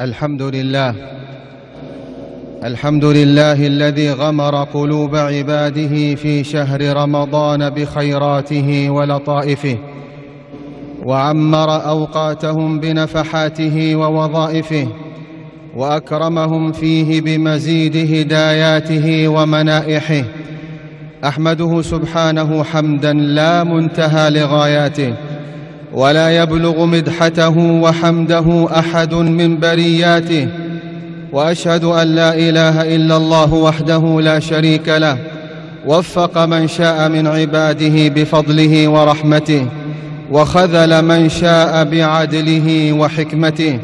الحمد لله. الحمد لله الذي غمر قلوب عباده في شهر رمضان بخيراته ولطائفه وعمر أوقاتهم بنفحاته ووظائفه وأكرمهم فيه بمزيد هداياته ومنائحه. أحمده سبحانه حمدا لا منتهى لغاياته. ولا يبلغ مدحته وحمده أحد من برياته وأشهد أن لا إله إلا الله وحده لا شريك له وفق من شاء من عباده بفضله ورحمته وخذل من شاء بعدله وحكمته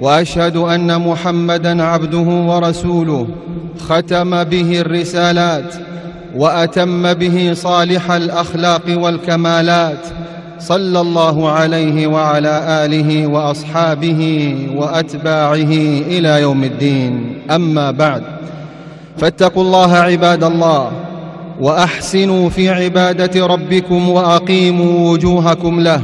وأشهد أن محمدا عبده ورسوله ختم به الرسالات وأتم به صالح الأخلاق والكمالات صلى الله عليه وعلى آله وأصحابه وأتباعه إلى يوم الدين. أما بعد فاتقوا الله عباد الله وأحسنوا في عبادة ربكم وأقيموا وجوهكم له.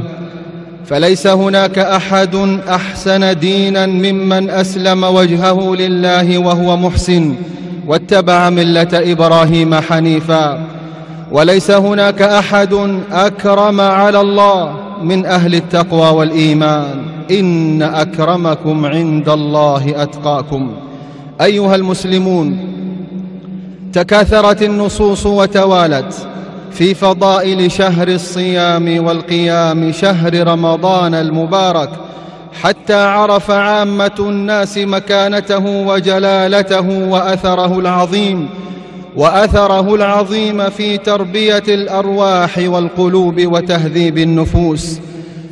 فليس هناك أحد أحسن دينا ممن أسلم وجهه لله وهو محسن واتبع ملة إبراهيم حنيفا. وليس هناك أحد أكرم على الله من أهل التقوى والإيمان. إن أكرمكم عند الله أتقاكم. أيها المسلمون تكاثرت النصوص وتوالت في فضائل شهر الصيام والقيام شهر رمضان المبارك حتى عرف عامة الناس مكانته وجلالته وأثره العظيم. وأثره العظيم في تربية الأرواح والقلوب وتهذيب النفوس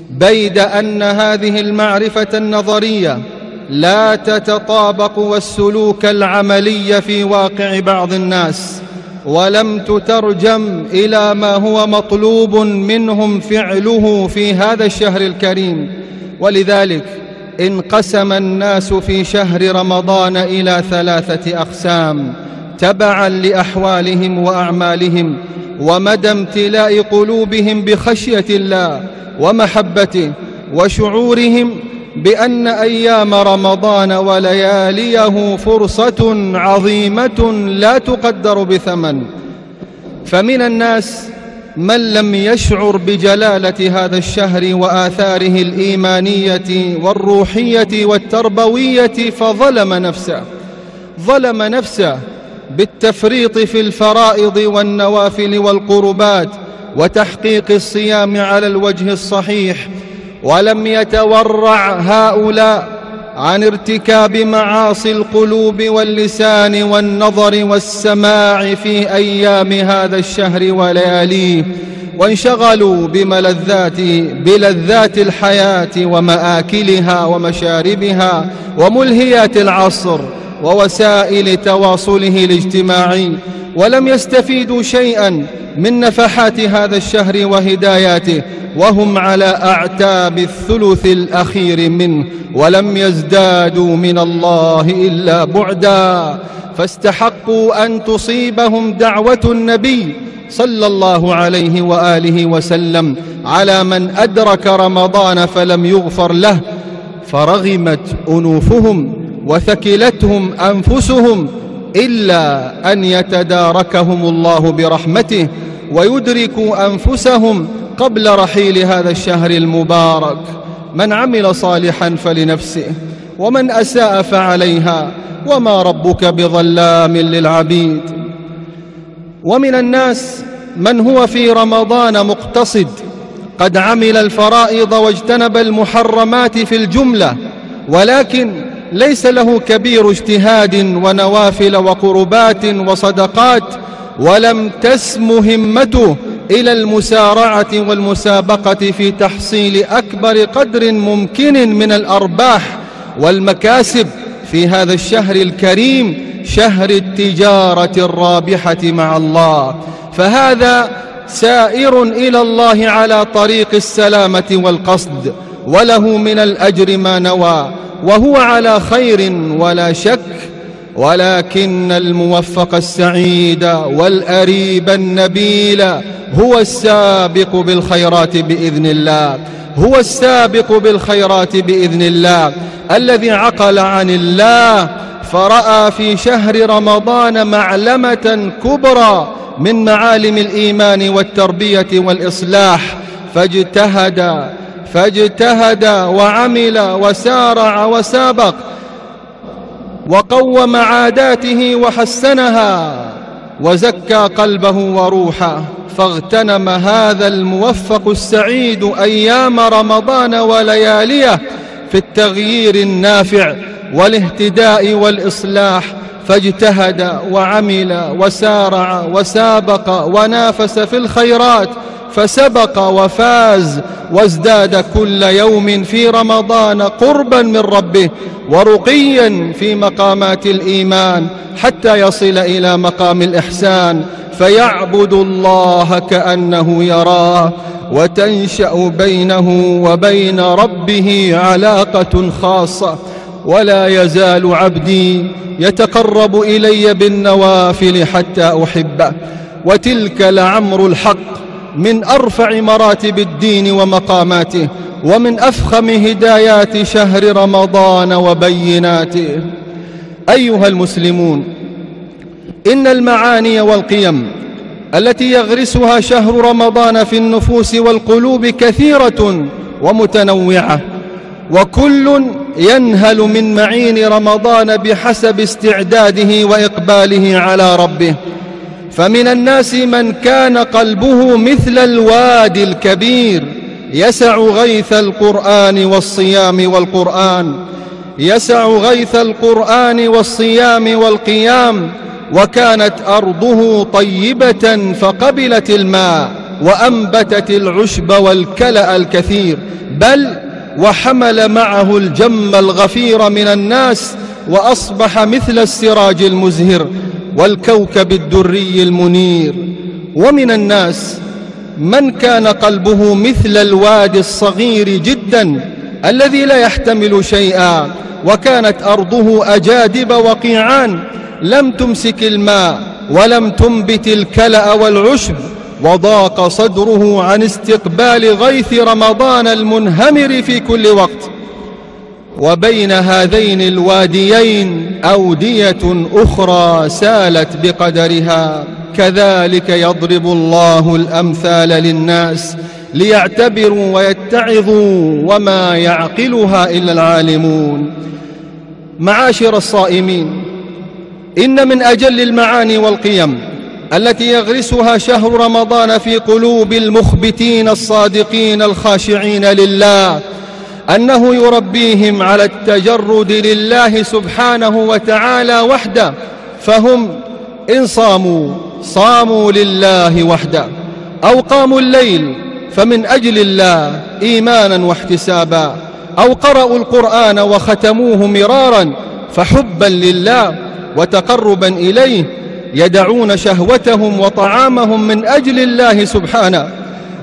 بيد أن هذه المعرفة النظرية لا تتطابق والسلوك العملي في واقع بعض الناس ولم تترجم إلى ما هو مطلوب منهم فعله في هذا الشهر الكريم. ولذلك انقسم الناس في شهر رمضان إلى ثلاثة أقسام. تبعا لأحوالهم وأعمالهم ومدى امتلاء قلوبهم بخشية الله ومحبته وشعورهم بأن أيام رمضان ولياليه فرصة عظيمة لا تقدر بثمن. فمن الناس من لم يشعر بجلالة هذا الشهر وآثاره الإيمانية والروحية والتربوية فظلم نفسه ظلم نفسه بالتفريط في الفرائض والنوافل والقربات وتحقيق الصيام على الوجه الصحيح ولم يتورع هؤلاء عن ارتكاب معاصي القلوب واللسان والنظر والسماع في أيام هذا الشهر ولياليه وانشغلوا بملذات بلذات الحياة ومآكلها ومشاربها وملهيات العصر ووسائل تواصله الاجتماعي ولم يستفيدوا شيئا من نفحات هذا الشهر وهداياته وهم على أعتاب الثلث الأخير منه ولم يزدادوا من الله إلا بعدا. فاستحقوا أن تصيبهم دعوة النبي صلى الله عليه وآله وسلم على من أدرك رمضان فلم يغفر له فرغمت أنوفهم. وثكلتهم أنفسهم إلا أن يتداركهم الله برحمته ويدركوا أنفسهم قبل رحيل هذا الشهر المبارك. من عمل صالحا فلنفسه ومن أساء فعليها وما ربك بظلام للعبيد. ومن الناس من هو في رمضان مقتصد قد عمل الفرائض واجتنب المحرمات في الجملة ولكن ليس له كبير اجتهاد ونوافل وقربات وصدقات ولم تسم همته إلى المسارعة والمسابقة في تحصيل أكبر قدر ممكن من الأرباح والمكاسب في هذا الشهر الكريم شهر التجارة الرابحة مع الله. فهذا سائر إلى الله على طريق السلامة والقصد وله من الأجر ما نوى. وهو على خير ولا شك ولكن الموفق السعيد والأريب النبيل هو السابق بالخيرات بإذن الله هو السابق بالخيرات بإذن الله. الذي عقل عن الله فرأى في شهر رمضان معلمة كبرى من معالم الإيمان والتربية والإصلاح فاجتهد فاجتهد وعمل وسارع وسابق وقوم عاداته وحسنها وزكى قلبه وروحه فاغتنم هذا الموفق السعيد أيام رمضان ولياليه في التغيير النافع والاهتداء والإصلاح فاجتهد وعمل وسارع وسابق ونافس في الخيرات فسبق وفاز وازداد كل يوم في رمضان قربا من ربه ورقيا في مقامات الإيمان حتى يصل إلى مقام الإحسان. فيعبد الله كأنه يراه وتنشأ بينه وبين ربه علاقة خاصة. ولا يزال عبدي يتقرب إلي بالنوافل حتى أحبه. وتلك لعمر الحق من أرفع مراتب الدين ومقاماته ومن أفخم هدايات شهر رمضان وبيناته. أيها المسلمون إن المعاني والقيم التي يغرسها شهر رمضان في النفوس والقلوب كثيرة ومتنوعة وكل ينهل من معين رمضان بحسب استعداده وإقباله على ربه. فمن الناس من كان قلبه مثل الوادي الكبير يسع غيث القرآن والصيام والقرآن يسع غيث القرآن والصيام والقيام وكانت أرضه طيبة فقبلت الماء وأنبتت العشب والكلأ الكثير بل وحمل معه الجم الغفير من الناس وأصبح مثل السراج المزهر. والكوكب الدري المنير. ومن الناس من كان قلبه مثل الوادي الصغير جدا الذي لا يحتمل شيئا وكانت أرضه أجادب وقيعان. لم تمسك الماء ولم تنبت الكلأ والعشب وضاق صدره عن استقبال غيث رمضان المنهمر في كل وقت. وبين هذين الواديين أودية أخرى سالت بقدرها. كذلك يضرب الله الأمثال للناس ليعتبروا ويتعظوا وما يعقلها إلا العالمون. معاشر الصائمين إن من أجل المعاني والقيم التي يغرسها شهر رمضان في قلوب المخبتين الصادقين الخاشعين لله أنه يربيهم على التجرد لله سبحانه وتعالى وحده فهم إن صاموا صاموا لله وحده أو قاموا الليل فمن أجل الله إيمانا واحتسابا أو قرأوا القرآن وختموه مرارا فحبا لله وتقربا إليه يدعون شهوتهم وطعامهم من أجل الله سبحانه.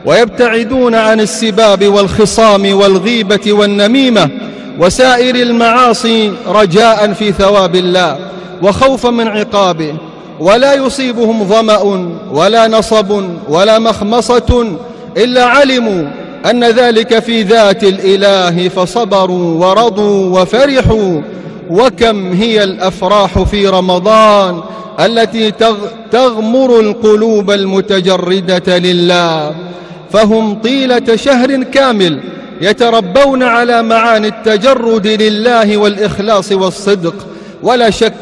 ويبتعدون عن السباب والخصام والغيبة والنميمة وسائر المعاصي رجاء في ثواب الله وخوفا من عقابه. ولا يصيبهم ظمأ ولا نصب ولا مخمصة إلا علموا أن ذلك في ذات الإله فصبروا ورضوا وفرحوا. وكم هي الأفراح في رمضان التي تغمر القلوب المتجردة لله. فهم طيلة شهر كامل يتربون على معاني التجرد لله والإخلاص والصدق. ولا شك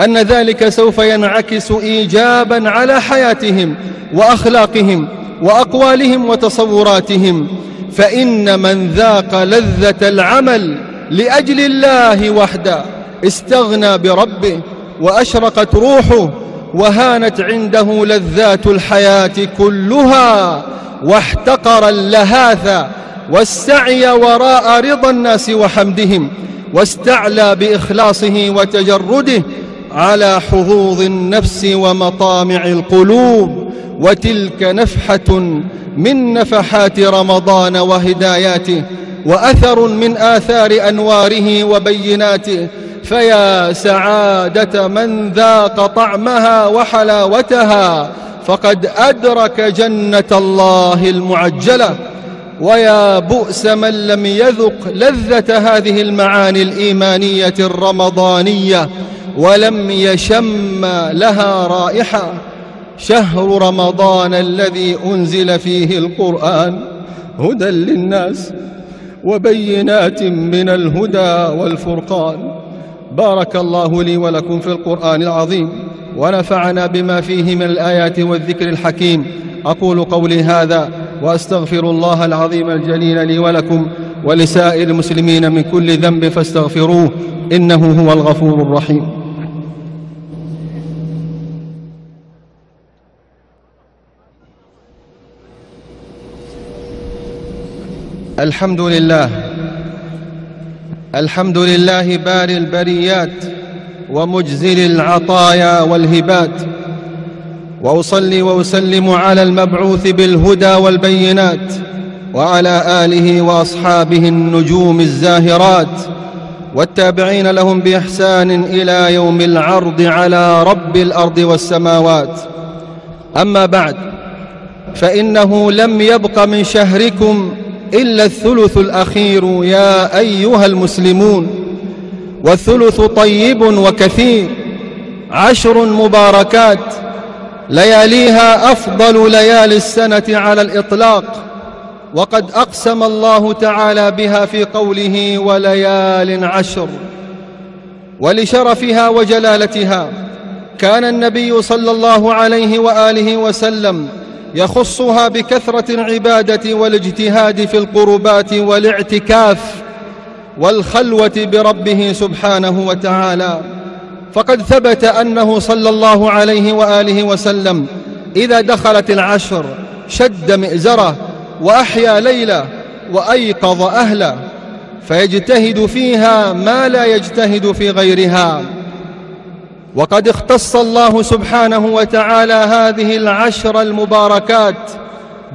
أن ذلك سوف ينعكس إيجابا على حياتهم وأخلاقهم وأقوالهم وتصوراتهم. فإن من ذاق لذة العمل لأجل الله وحده استغنى بربه وأشرقت روحه وهانت عنده لذات الحياة كلها. واحتقر اللهاث والسعي وراء رضا الناس وحمدهم واستعلى بإخلاصه وتجرده على حظوظ النفس ومطامع القلوب وتلك نفحة من نفحات رمضان وهداياته وأثر من آثار أنواره وبيناته فيا سعادة من ذاق طعمها وحلاوتها فقد أدرك جنة الله المعجلة ويا بؤس من لم يذق لذة هذه المعاني الإيمانية الرمضانية ولم يشم لها رائحة. شهر رمضان الذي أنزل فيه القرآن هدى للناس وبينات من الهدى والفرقان. بارك الله لي ولكم في القرآن العظيم. ونفعنا بما فيه من الآيات والذكر الحكيم. أقول قولي هذا وأستغفر الله العظيم الجليل لي ولكم ولسائر المسلمين من كل ذنب فاستغفروه إنه هو الغفور الرحيم. الحمد لله. الحمد لله باري البريات. ومجزل العطايا والهبات. وأصلي وأسلم على المبعوث بالهدى والبينات وعلى آله وأصحابه النجوم الزاهرات. والتابعين لهم بإحسان إلى يوم العرض على رب الأرض والسماوات. أما بعد فإنه لم يبق من شهركم إلا الثلث الأخير يا أيها المسلمون. والثلث طيب وكثير عشر مباركات لياليها أفضل ليالي السنة على الإطلاق. وقد أقسم الله تعالى بها في قوله وليال عشر. ولشرفها وجلالتها كان النبي صلى الله عليه وآله وسلم يخصها بكثرة العبادة والاجتهاد في القربات والاعتكاف والخلوة بربه سبحانه وتعالى. فقد ثبت أنه صلى الله عليه وآله وسلم إذا دخلت العشر شد مئزرة وأحيا ليلة وأيقظ أهله فيجتهد فيها ما لا يجتهد في غيرها. وقد اختص الله سبحانه وتعالى هذه العشر المباركات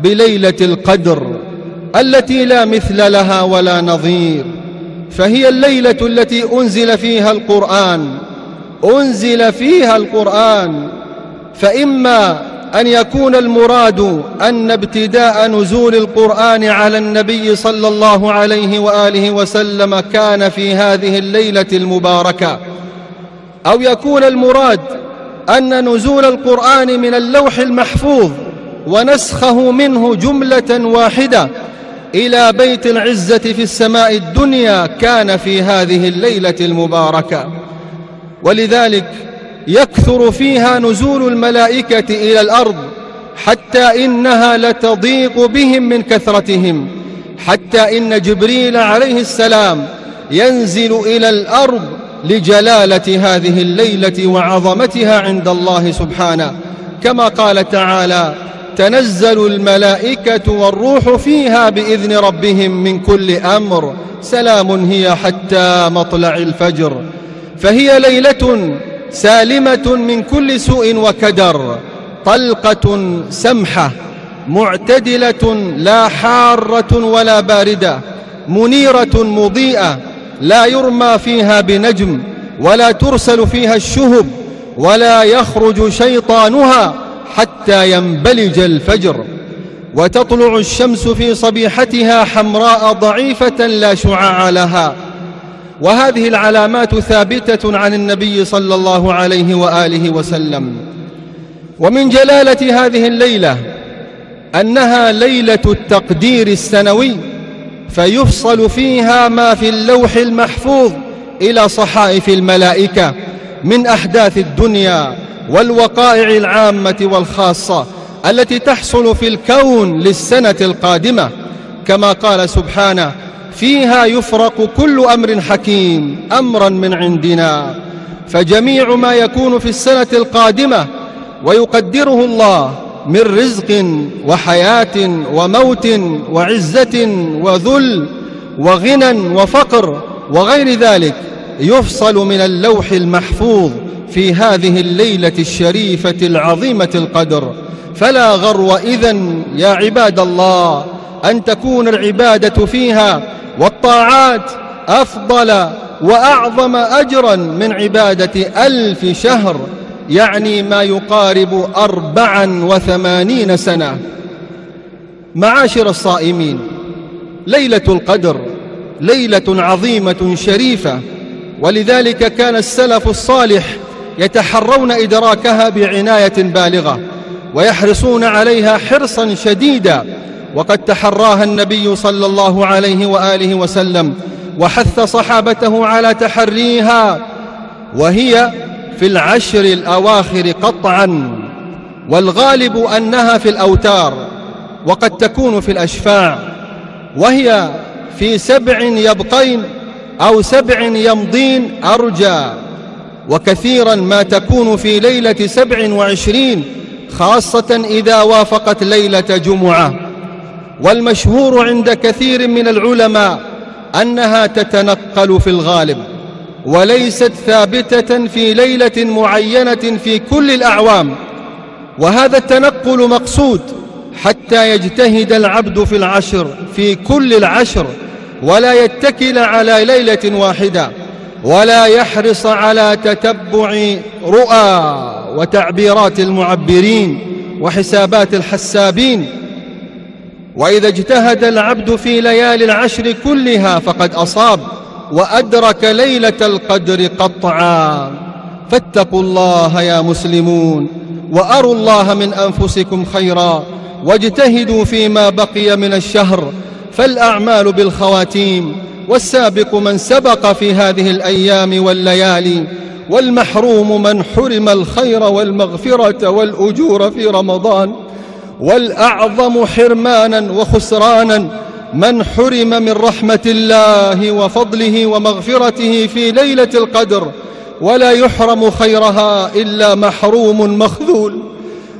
بليلة القدر التي لا مثل لها ولا نظير. فهي الليلة التي أنزل فيها القرآن. أنزل فيها القرآن. فإما أن يكون المراد أن ابتداء نزول القرآن على النبي صلى الله عليه وآله وسلم كان في هذه الليلة المباركة. أو يكون المراد أن نزول القرآن من اللوح المحفوظ ونسخه منه جملة واحدة. إلى بيت العزة في السماء الدنيا كان في هذه الليلة المباركة. ولذلك يكثر فيها نزول الملائكة إلى الأرض حتى إنها لتضيق بهم من كثرتهم حتى إن جبريل عليه السلام ينزل إلى الأرض لجلالة هذه الليلة وعظمتها عند الله سبحانه. كما قال تعالى تنزل الملائكة والروح فيها بإذن ربهم من كل أمر. سلام هي حتى مطلع الفجر. فهي ليلة سالمة من كل سوء وكدر طلقة سمحة معتدلة لا حارة ولا باردة منيرة مضيئة لا يرمى فيها بنجم ولا ترسل فيها الشهب ولا يخرج شيطانها حتى ينبلج الفجر وتطلع الشمس في صبيحتها حمراء ضعيفة لا شعاع لها. وهذه العلامات ثابتة عن النبي صلى الله عليه وآله وسلم. ومن جلالة هذه الليلة أنها ليلة التقدير السنوي فيفصل فيها ما في اللوح المحفوظ إلى صحائف الملائكة من أحداث الدنيا. والوقائع العامة والخاصة التي تحصل في الكون للسنة القادمة. كما قال سبحانه فيها يفرق كل أمر حكيم أمرا من عندنا. فجميع ما يكون في السنة القادمة ويقدره الله من رزق وحياة وموت وعزة وذل وغنى وفقر وغير ذلك يفصل من اللوح المحفوظ في هذه الليلة الشريفة العظيمة القدر. فلا غرو إذن يا عباد الله أن تكون العبادة فيها والطاعات أفضل وأعظم أجرا من عبادة ألف شهر يعني ما يقارب أربعا وثمانين سنة. معاشر الصائمين ليلة القدر ليلة عظيمة شريفة ولذلك كان السلف الصالح يتحرون إدراكها بعناية بالغة ويحرصون عليها حرصا شديدا. وقد تحراها النبي صلى الله عليه وآله وسلم وحث صحابته على تحريها وهي في العشر الأواخر قطعا. والغالب أنها في الأوتار وقد تكون في الأشفاع. وهي في سبع يبقين أو سبع يمضين أرجى. وكثيرا ما تكون في ليلة سبع وعشرين خاصة إذا وافقت ليلة جمعة. والمشهور عند كثير من العلماء أنها تتنقل في الغالب وليست ثابتة في ليلة معينة في كل الأعوام. وهذا التنقل مقصود حتى يجتهد العبد في العشر في كل العشر ولا يتكل على ليلة واحدة. ولا يحرص على تتبع رؤى وتعبيرات المعبرين وحسابات الحسابين. وإذا اجتهد العبد في ليالي العشر كلها فقد أصاب وأدرك ليلة القدر قطعا. فاتقوا الله يا مسلمون وأروا الله من أنفسكم خيرا واجتهدوا فيما بقي من الشهر فالأعمال بالخواتيم والسابق من سبق في هذه الأيام والليالي والمحروم من حرم الخير والمغفرة والأجور في رمضان والأعظم حرمانا وخسرانا من حرم من رحمة الله وفضله ومغفرته في ليلة القدر ولا يحرم خيرها إلا محروم مخذول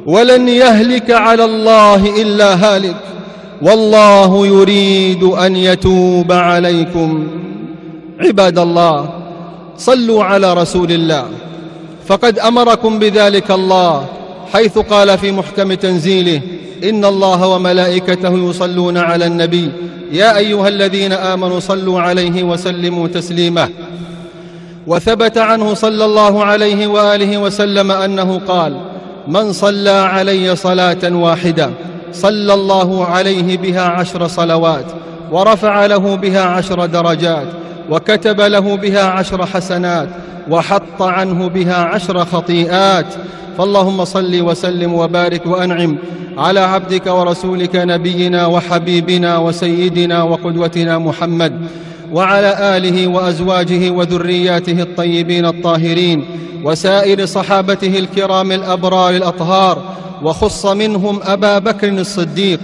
ولن يهلك على الله إلا هالك. والله يريد أن يتوب عليكم. عباد الله صلوا على رسول الله. فقد أمركم بذلك الله حيث قال في محكم تنزيله إن الله وملائكته يصلون على النبي. يا أيها الذين آمنوا صلوا عليه وسلموا تسليما وثبت عنه صلى الله عليه وآله وسلم أنه قال من صلى علي صلاة واحدة صلى الله عليه بها عشر صلوات ورفع له بها عشر درجات وكتب له بها عشر حسنات وحط عنه بها عشر خطيئات. فاللهم صل وسلم وبارك وأنعم على عبدك ورسولك نبينا وحبيبنا وسيدنا وقدوتنا محمد وعلى آله وأزواجه وذرياته الطيبين الطاهرين وسائر صحابته الكرام الأبرار الأطهار وخص منهم أبا بكر الصديق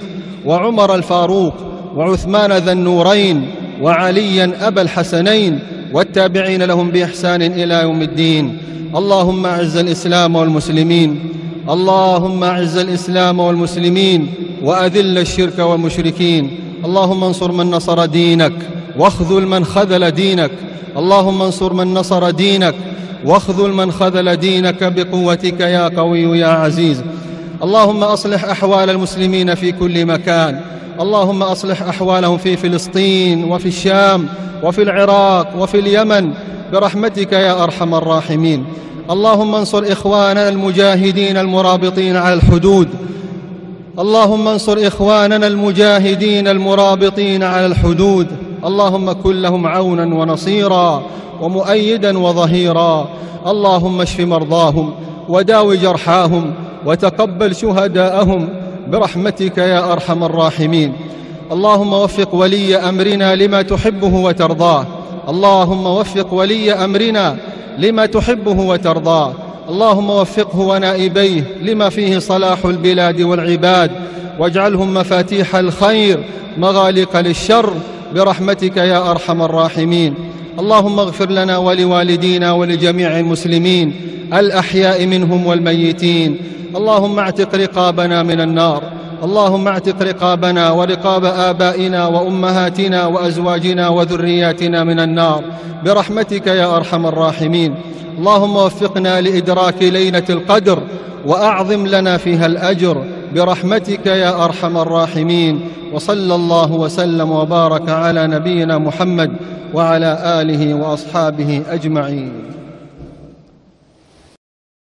وعمر الفاروق وعثمان ذا النورين وعليا أبا الحسنين والتابعين لهم بإحسان إلى يوم الدين. اللهم أعز الإسلام والمسلمين. اللهم أعز الإسلام والمسلمين وأذل الشرك والمشركين. اللهم انصر من نصر دينك واخذل من خذل دينك. اللهم انصر من نصر دينك واخذل من خذل دينك بقوتك يا قوي يا عزيز. اللهم أصلح أحوال المسلمين في كل مكان. اللهم أصلح أحوالهم في فلسطين وفي الشام وفي العراق وفي اليمن. برحمتك يا أرحم الراحمين. اللهم انصر إخواننا المجاهدين المرابطين على الحدود. اللهم انصر إخواننا المجاهدين المرابطين على الحدود. اللهم كن لهم عونا ونصيرا ومؤيدا وظهيرا. اللهم اشف مرضاهم وداو جرحاهم وتقبل شهداءهم برحمتك يا أرحم الراحمين. اللهم وفق ولي أمرنا لما تحبه وترضاه. اللهم وفق ولي أمرنا لما تحبه وترضاه. اللهم وفقه ونائبيه لما فيه صلاح البلاد والعباد. واجعلهم مفاتيح الخير مغالق للشر برحمتك يا أرحم الراحمين. اللهم اغفر لنا ولوالدينا ولجميع المسلمين الأحياء منهم والميتين. اللهم اعتق رقابنا من النار. اللهم اعتق رقابنا ورقاب آبائنا وأمهاتنا وأزواجنا وذرياتنا من النار. برحمتك يا أرحم الراحمين. اللهم وفقنا لإدراك ليلة القدر وأعظم لنا فيها الأجر. برحمتك يا أرحم الراحمين. وصلى الله وسلم وبارك على نبينا محمد وعلى آله وأصحابه أجمعين.